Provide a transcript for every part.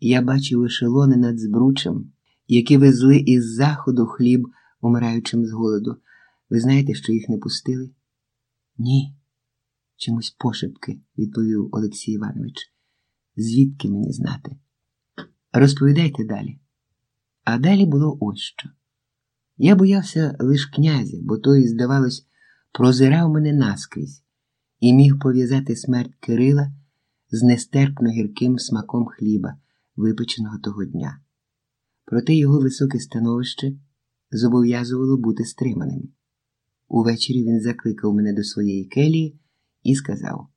Я бачив ешелони над збручем, які везли із заходу хліб, умираючим з голоду. Ви знаєте, що їх не пустили? Ні. Чомусь пошепки, відповів Олексій Іванович. Звідки мені знати? Розповідайте далі. А далі було ось що. Я боявся лиш князя, бо той, здавалось, прозирав мене наскрізь і міг пов'язати смерть Кирила з нестерпно гірким смаком хліба, випеченого того дня. Проте його високе становище зобов'язувало бути стриманим. Увечері він закликав мене до своєї келії і сказав: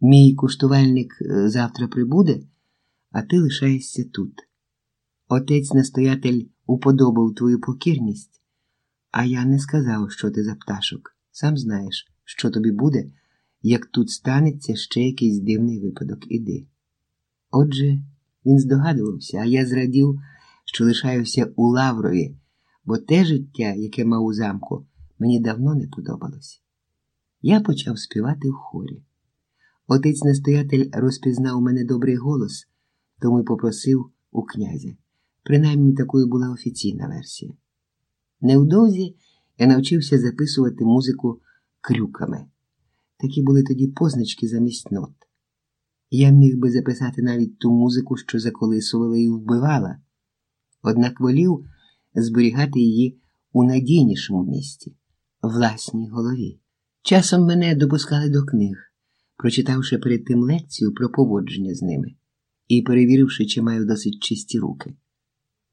Мій куштувальник е, завтра прибуде, а ти лишаєшся тут. Отець настоятель уподобав твою покірність, а я не сказав, що ти за пташок. Сам знаєш, що тобі буде, як тут станеться ще якийсь дивний випадок іди. Отже, він здогадувався, а я зрадів, що лишаюся у Лаврові, бо те життя, яке мав у замку, мені давно не подобалось. Я почав співати в хорі. Отець настоятель розпізнав у мене добрий голос, тому й попросив у князя. Принаймні такою була офіційна версія. Невдовзі я навчився записувати музику крюками. Такі були тоді позначки замість нот. Я міг би записати навіть ту музику, що заколисувала і вбивала, однак волів зберігати її у надійнішому місці, власній голові. Часом мене допускали до книг, прочитавши перед тим лекцію про поводження з ними і перевіривши, чи маю досить чисті руки.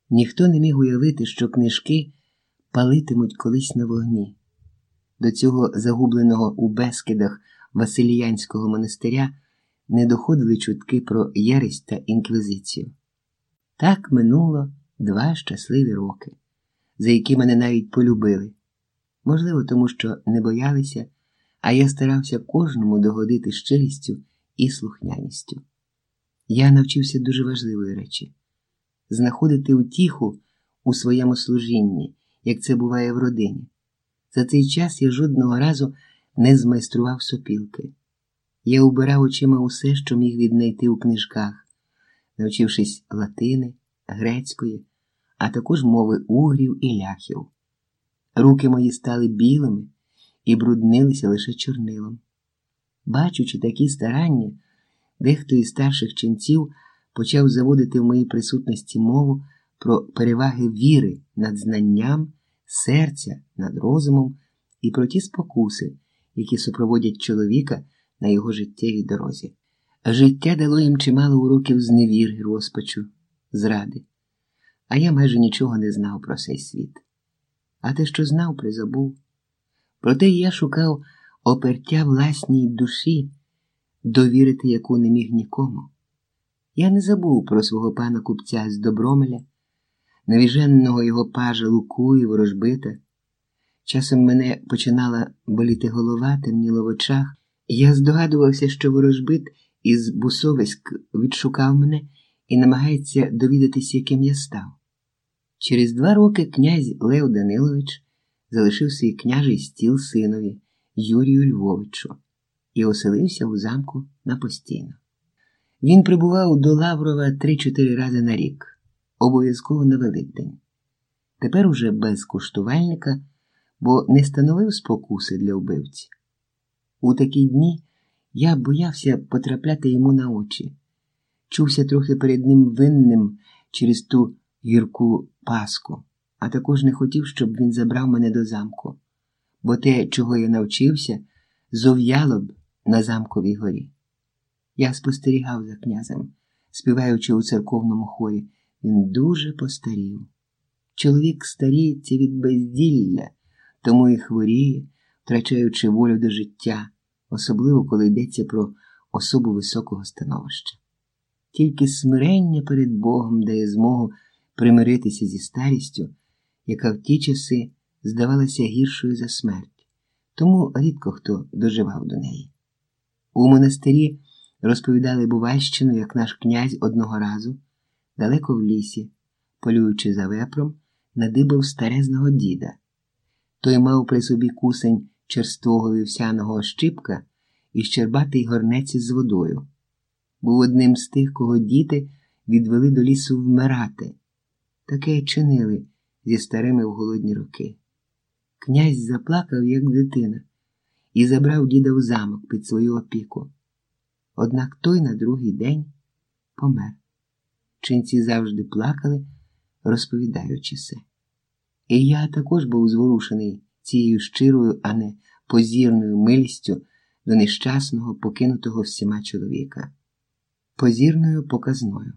Ніхто не міг уявити, що книжки палитимуть колись на вогні. До цього загубленого у Бескидах Василіянського монастиря не доходили чутки про єресь та інквізицію. Так минуло два щасливі роки, за які мене навіть полюбили. Можливо, тому що не боялися, а я старався кожному догодити щирістю і слухняністю. Я навчився дуже важливої речі знаходити утіху у своєму служінні, як це буває в родині. За цей час я жодного разу не змайстрував сопілки. Я убирав очима усе, що міг віднайти у книжках, навчившись латини, грецької, а також мови угрів і ляхів. Руки мої стали білими і бруднилися лише чорнилом. Бачучи такі старання, дехто із старших ченців почав заводити в моїй присутності мову про переваги віри над знанням, серця над розумом і про ті спокуси, які супроводять чоловіка на його життєвій дорозі. Життя дало їм чимало уроків зневіри, розпачу, зради, а я майже нічого не знав про цей світ. А те, що знав, призабув. Проте я шукав опертя власній душі, довірити яку не міг нікому. Я не забув про свого пана купця з Добромеля, навіженного його пажа Луку і ворожбита. Часом мене починала боліти голова, темніло в очах, я здогадувався, що ворожбит із Бусовиськ відшукав мене і намагається довідатися, яким я став. Через два роки князь Лев Данилович залишив свій княжий стіл синові Юрію Львовичу і оселився у замку на постійно. Він прибував до Лаврова три-чотири рази на рік, обов'язково на Великдень. Тепер уже без куштувальника, бо не становив спокуси для вбивці. У такі дні я боявся потрапляти йому на очі, чувся трохи перед ним винним через ту гірку паску, а також не хотів, щоб він забрав мене до замку, бо те, чого я навчився, зов'яло б на замковій горі. Я спостерігав за князем, співаючи у церковному хорі, він дуже постарів. Чоловік старіється від безділля, тому і хворіє, втрачаючи волю до життя, особливо коли йдеться про особу високого становища. Тільки смирення перед Богом дає змогу примиритися зі старістю, яка в ті часи здавалася гіршою за смерть, тому рідко хто доживав до неї. У монастирі розповідали Бувальщину, як наш князь одного разу, далеко в лісі, полюючи за вепром, надибав старезного діда. Той мав при собі кусень черствого вівсяного щипка і щербатий горнець з водою. Був одним з тих, кого діти відвели до лісу вмирати. Таке чинили зі старими в голодні роки. Князь заплакав, як дитина, і забрав діда в замок під свою опіку. Однак той на другий день помер. Чинці завжди плакали, розповідаючи все. І я також був зворушений цією щирою, а не позірною милістю до нещасного, покинутого всіма чоловіка, позірною показною.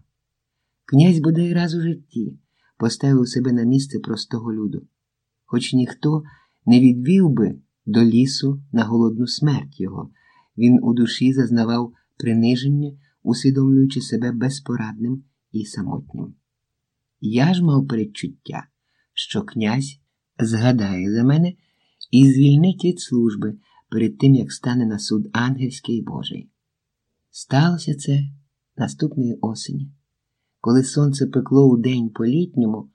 Князь бодай раз у житті поставив себе на місце простого люду, хоч ніхто не відвів би до лісу на голодну смерть його, він у душі зазнавав приниження, усвідомлюючи себе безпорадним і самотнім. Я ж мав передчуття, що князь згадає за мене і звільнить від служби перед тим, як стане на суд ангельський і Божий. Сталося це наступної осені, коли сонце пекло у день по літньому.